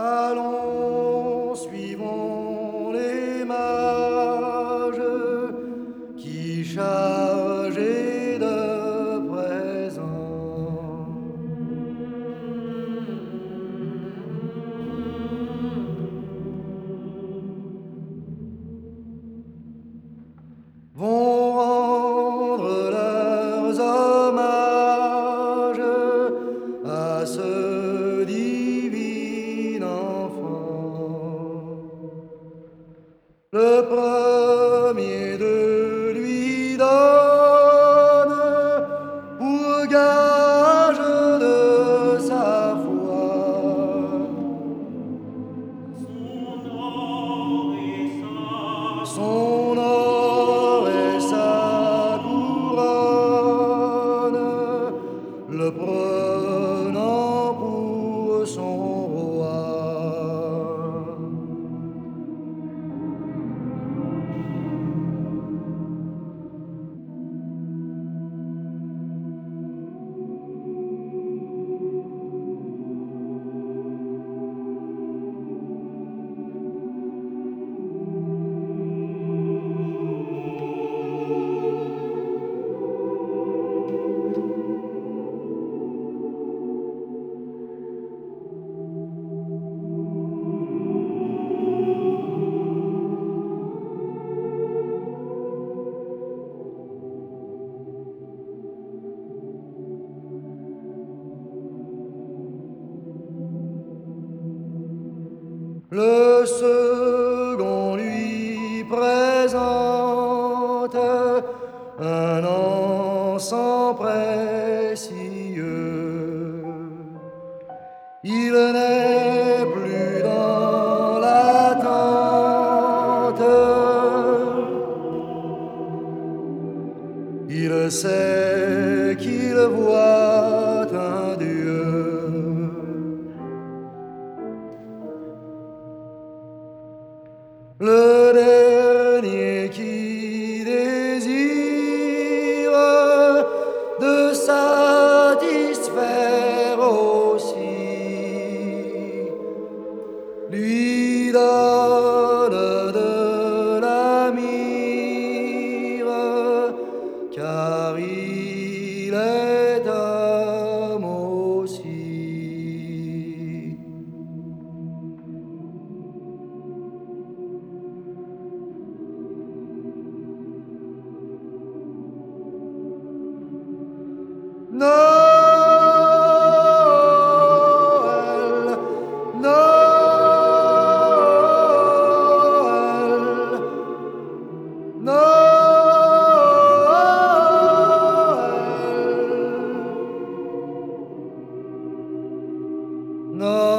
Allons, suivons Le premier de lui donne pour gage de sa foi. Son or Le second lui présente un encens précieux. Il n'est plus dans l'attente. Il sait donne de la mire, car il est homme aussi. Noël, 너